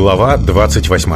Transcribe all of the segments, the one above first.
Глава 28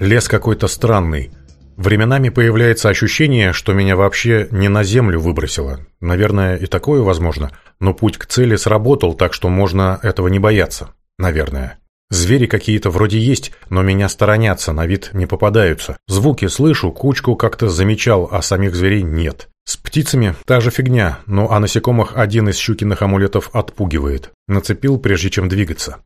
Лес какой-то странный. Временами появляется ощущение, что меня вообще не на землю выбросило. Наверное, и такое возможно. Но путь к цели сработал, так что можно этого не бояться. Наверное. Звери какие-то вроде есть, но меня сторонятся, на вид не попадаются. Звуки слышу, кучку как-то замечал, а самих зверей нет. С птицами та же фигня, но о насекомых один из щукиных амулетов отпугивает. Нацепил, прежде чем двигаться.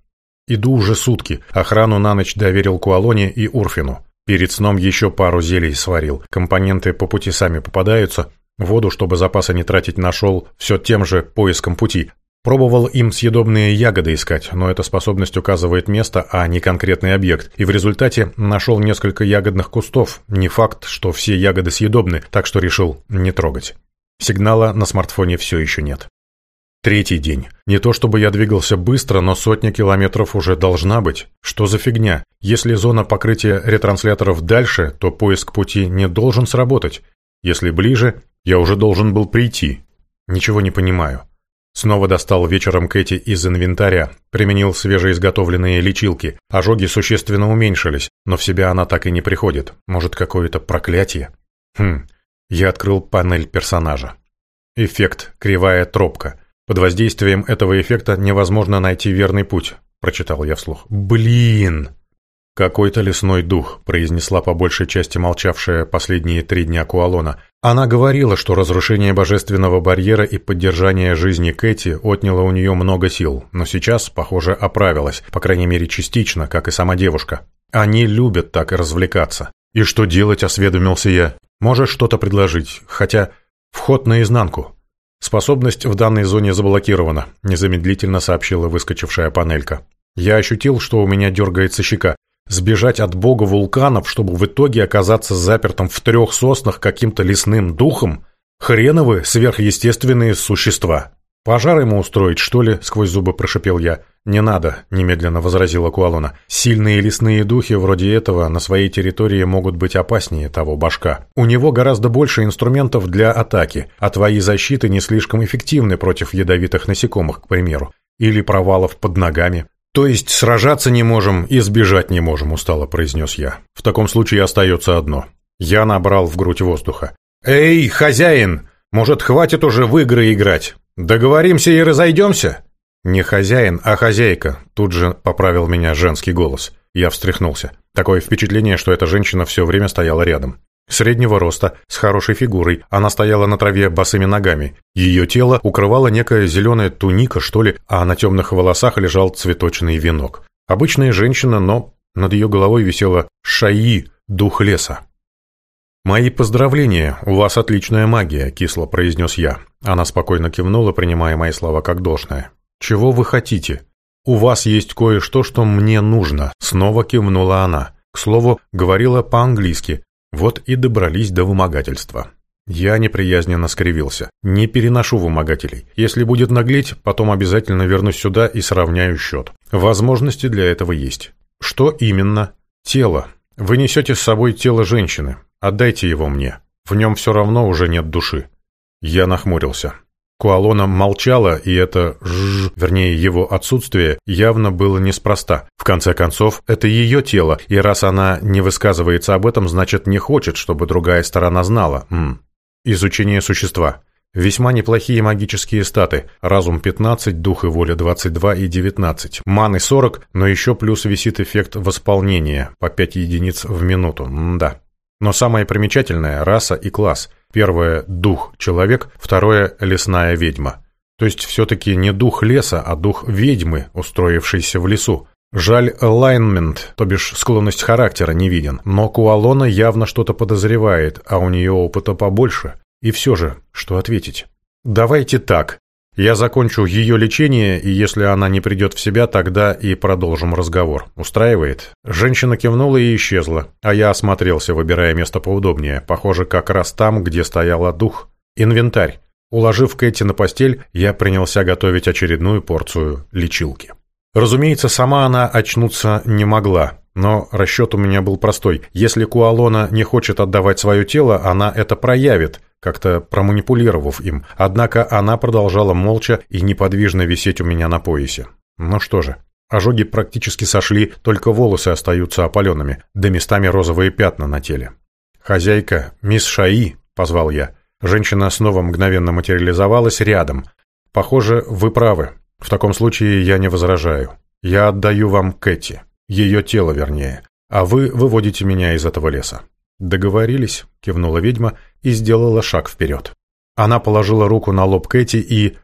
Иду уже сутки. Охрану на ночь доверил Куалоне и Урфину. Перед сном еще пару зелий сварил. Компоненты по пути сами попадаются. Воду, чтобы запасы не тратить, нашел все тем же поиском пути. Пробовал им съедобные ягоды искать, но эта способность указывает место, а не конкретный объект. И в результате нашел несколько ягодных кустов. Не факт, что все ягоды съедобны, так что решил не трогать. Сигнала на смартфоне все еще нет. Третий день. Не то чтобы я двигался быстро, но сотня километров уже должна быть. Что за фигня? Если зона покрытия ретрансляторов дальше, то поиск пути не должен сработать. Если ближе, я уже должен был прийти. Ничего не понимаю. Снова достал вечером Кэти из инвентаря, применил свежеизготовленные лечилки. Ожоги существенно уменьшились, но в себя она так и не приходит. Может, какое-то проклятие? Хм, я открыл панель персонажа. Эффект «Кривая тропка». Под воздействием этого эффекта невозможно найти верный путь, прочитал я вслух. Блин! «Какой-то лесной дух», — произнесла по большей части молчавшая последние три дня Куалона. Она говорила, что разрушение божественного барьера и поддержание жизни Кэти отняло у нее много сил, но сейчас, похоже, оправилась, по крайней мере частично, как и сама девушка. Они любят так развлекаться. «И что делать?» — осведомился я. «Можешь что-то предложить, хотя вход наизнанку». «Способность в данной зоне заблокирована», — незамедлительно сообщила выскочившая панелька. Я ощутил, что у меня дергается щека. Сбежать от бога вулканов, чтобы в итоге оказаться запертым в трех соснах каким-то лесным духом? Хреновы сверхъестественные существа. «Пожар ему устроить, что ли?» — сквозь зубы прошипел я. «Не надо», — немедленно возразила Куалона. «Сильные лесные духи вроде этого на своей территории могут быть опаснее того башка. У него гораздо больше инструментов для атаки, а твои защиты не слишком эффективны против ядовитых насекомых, к примеру, или провалов под ногами. «То есть сражаться не можем и сбежать не можем», – устало произнес я. «В таком случае остается одно». Я набрал в грудь воздуха. «Эй, хозяин! Может, хватит уже в игры играть? Договоримся и разойдемся?» «Не хозяин, а хозяйка», – тут же поправил меня женский голос. Я встряхнулся. Такое впечатление, что эта женщина все время стояла рядом. Среднего роста, с хорошей фигурой, она стояла на траве босыми ногами. Ее тело укрывала некая зеленая туника, что ли, а на темных волосах лежал цветочный венок. Обычная женщина, но над ее головой висела Шаи, дух леса. «Мои поздравления, у вас отличная магия», — кисло произнес я. Она спокойно кивнула, принимая мои слова как должное. «Чего вы хотите?» «У вас есть кое-что, что мне нужно», — снова кивнула она. К слову, говорила по-английски, вот и добрались до вымогательства. Я неприязненно скривился. Не переношу вымогателей. Если будет наглеть, потом обязательно вернусь сюда и сравняю счет. Возможности для этого есть. Что именно? Тело. Вы несете с собой тело женщины. Отдайте его мне. В нем все равно уже нет души. Я нахмурился. Куалона молчала, и это «жжж», вернее его отсутствие, явно было неспроста. В конце концов, это ее тело, и раз она не высказывается об этом, значит не хочет, чтобы другая сторона знала. М -м. Изучение существа. Весьма неплохие магические статы. Разум 15, дух и воля 22 и 19. Маны 40, но еще плюс висит эффект восполнения по 5 единиц в минуту. М да. Но самое примечательное – раса и класс. Первое – дух человек, второе – лесная ведьма. То есть все-таки не дух леса, а дух ведьмы, устроившейся в лесу. Жаль, alignment, то бишь склонность характера, не виден. Но Куалона явно что-то подозревает, а у нее опыта побольше. И все же, что ответить? Давайте так. Я закончу ее лечение, и если она не придет в себя, тогда и продолжим разговор. Устраивает? Женщина кивнула и исчезла, а я осмотрелся, выбирая место поудобнее. Похоже, как раз там, где стояла дух. Инвентарь. Уложив Кэти на постель, я принялся готовить очередную порцию лечилки. Разумеется, сама она очнуться не могла. Но расчет у меня был простой. Если Куалона не хочет отдавать свое тело, она это проявит как-то проманипулировав им, однако она продолжала молча и неподвижно висеть у меня на поясе. Ну что же, ожоги практически сошли, только волосы остаются опаленными, да местами розовые пятна на теле. «Хозяйка, мисс Шаи!» — позвал я. Женщина снова мгновенно материализовалась рядом. «Похоже, вы правы. В таком случае я не возражаю. Я отдаю вам Кэти. Ее тело, вернее. А вы выводите меня из этого леса». «Договорились», — кивнула ведьма и сделала шаг вперед. Она положила руку на лоб Кэти и...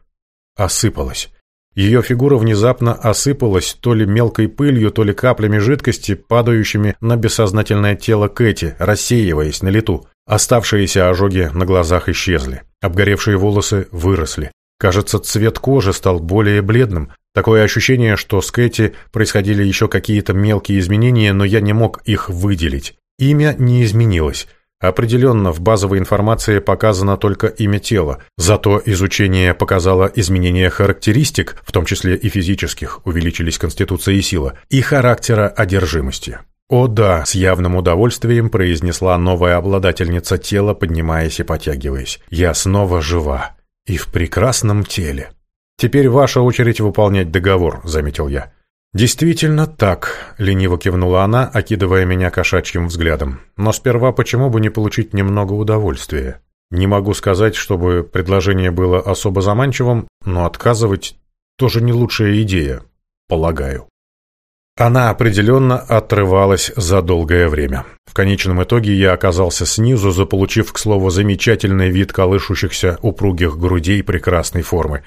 осыпалась. Ее фигура внезапно осыпалась то ли мелкой пылью, то ли каплями жидкости, падающими на бессознательное тело Кэти, рассеиваясь на лету. Оставшиеся ожоги на глазах исчезли. Обгоревшие волосы выросли. Кажется, цвет кожи стал более бледным. Такое ощущение, что с Кэти происходили еще какие-то мелкие изменения, но я не мог их выделить. Имя не изменилось. Определенно, в базовой информации показано только имя тела, зато изучение показало изменения характеристик, в том числе и физических, увеличились конституция и сила, и характера одержимости. «О да», — с явным удовольствием произнесла новая обладательница тела, поднимаясь и потягиваясь. «Я снова жива. И в прекрасном теле». «Теперь ваша очередь выполнять договор», — заметил я. «Действительно так», — лениво кивнула она, окидывая меня кошачьим взглядом. «Но сперва почему бы не получить немного удовольствия? Не могу сказать, чтобы предложение было особо заманчивым, но отказывать тоже не лучшая идея, полагаю». Она определенно отрывалась за долгое время. В конечном итоге я оказался снизу, заполучив, к слову, замечательный вид колышущихся упругих грудей прекрасной формы.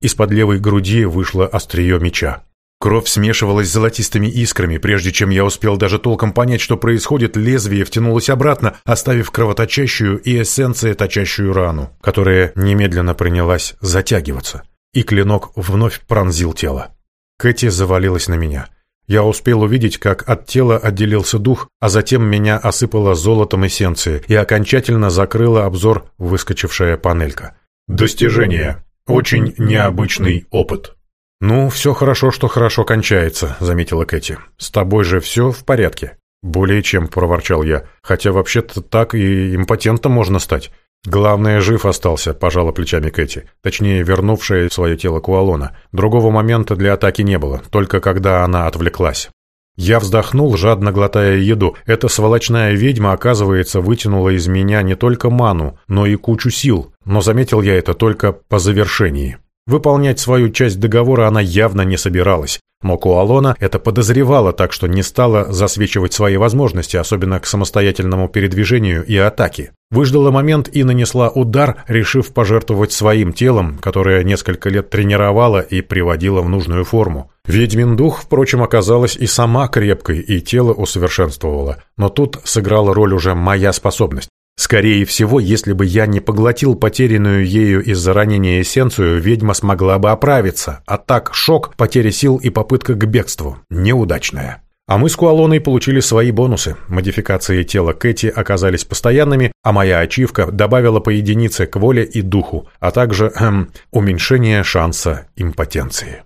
Из-под левой груди вышло острие меча. Кровь смешивалась с золотистыми искрами, прежде чем я успел даже толком понять, что происходит, лезвие втянулось обратно, оставив кровоточащую и эссенция точащую рану, которая немедленно принялась затягиваться, и клинок вновь пронзил тело. Кэти завалилась на меня. Я успел увидеть, как от тела отделился дух, а затем меня осыпало золотом эссенции и окончательно закрыла обзор выскочившая панелька. «Достижение. Очень необычный опыт». «Ну, все хорошо, что хорошо кончается», — заметила Кэти. «С тобой же все в порядке». «Более чем», — проворчал я. «Хотя вообще-то так и импотентом можно стать». «Главное, жив остался», — пожала плечами Кэти, точнее, вернувшая свое тело Куалона. Другого момента для атаки не было, только когда она отвлеклась. Я вздохнул, жадно глотая еду. Эта сволочная ведьма, оказывается, вытянула из меня не только ману, но и кучу сил, но заметил я это только по завершении. Выполнять свою часть договора она явно не собиралась, Мокуалона это подозревала, так что не стала засвечивать свои возможности, особенно к самостоятельному передвижению и атаке. Выждала момент и нанесла удар, решив пожертвовать своим телом, которое несколько лет тренировала и приводила в нужную форму. Ведьмин дух, впрочем, оказалась и сама крепкой, и тело усовершенствовала, но тут сыграла роль уже моя способность. Скорее всего, если бы я не поглотил потерянную ею из-за ранения эссенцию, ведьма смогла бы оправиться, а так шок, потеря сил и попытка к бегству. Неудачная. А мы с Куалоной получили свои бонусы. Модификации тела Кэти оказались постоянными, а моя ачивка добавила по единице к воле и духу, а также эм, уменьшение шанса импотенции.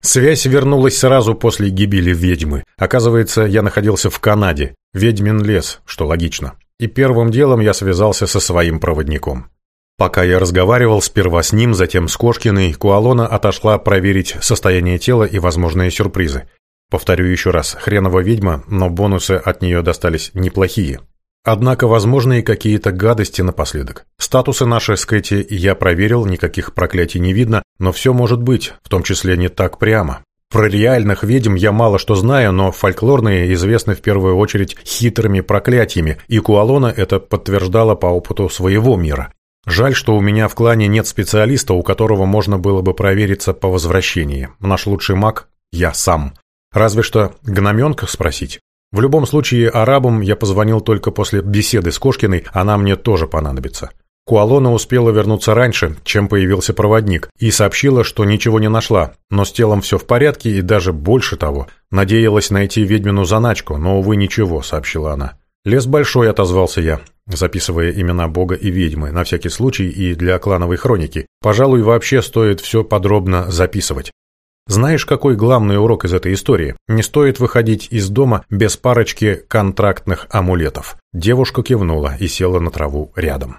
Связь вернулась сразу после гибели ведьмы. Оказывается, я находился в Канаде. Ведьмин лес, что логично и первым делом я связался со своим проводником. Пока я разговаривал сперва с ним, затем с Кошкиной, Куалона отошла проверить состояние тела и возможные сюрпризы. Повторю еще раз, хренова ведьма, но бонусы от нее достались неплохие. Однако возможны и какие-то гадости напоследок. Статусы наши с Кэти я проверил, никаких проклятий не видно, но все может быть, в том числе не так прямо. Про реальных ведьм я мало что знаю, но фольклорные известны в первую очередь хитрыми проклятиями, и Куалона это подтверждала по опыту своего мира. Жаль, что у меня в клане нет специалиста, у которого можно было бы провериться по возвращении. Наш лучший маг – я сам. Разве что гноменка спросить. В любом случае, арабам я позвонил только после беседы с Кошкиной, она мне тоже понадобится. Куалона успела вернуться раньше, чем появился проводник, и сообщила, что ничего не нашла, но с телом все в порядке и даже больше того. Надеялась найти ведьмину заначку, но, увы, ничего, сообщила она. «Лес большой», — отозвался я, записывая имена бога и ведьмы, на всякий случай и для клановой хроники. Пожалуй, вообще стоит все подробно записывать. Знаешь, какой главный урок из этой истории? Не стоит выходить из дома без парочки контрактных амулетов. Девушка кивнула и села на траву рядом.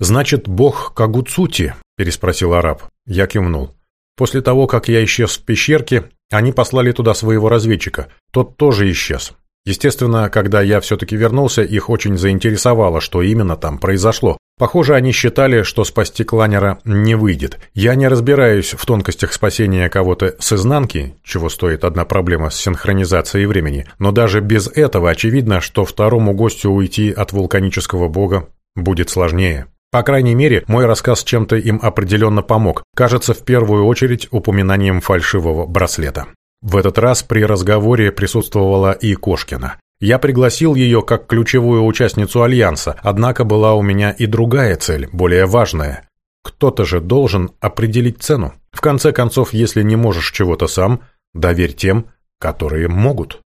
«Значит, бог Кагуцути?» – переспросил араб. Я кивнул. После того, как я исчез в пещерке, они послали туда своего разведчика. Тот тоже исчез. Естественно, когда я все-таки вернулся, их очень заинтересовало, что именно там произошло. Похоже, они считали, что спасти кланера не выйдет. Я не разбираюсь в тонкостях спасения кого-то с изнанки, чего стоит одна проблема с синхронизацией времени, но даже без этого очевидно, что второму гостю уйти от вулканического бога будет сложнее. По крайней мере, мой рассказ чем-то им определенно помог, кажется, в первую очередь упоминанием фальшивого браслета. В этот раз при разговоре присутствовала и Кошкина. Я пригласил ее как ключевую участницу Альянса, однако была у меня и другая цель, более важная. Кто-то же должен определить цену. В конце концов, если не можешь чего-то сам, доверь тем, которые могут.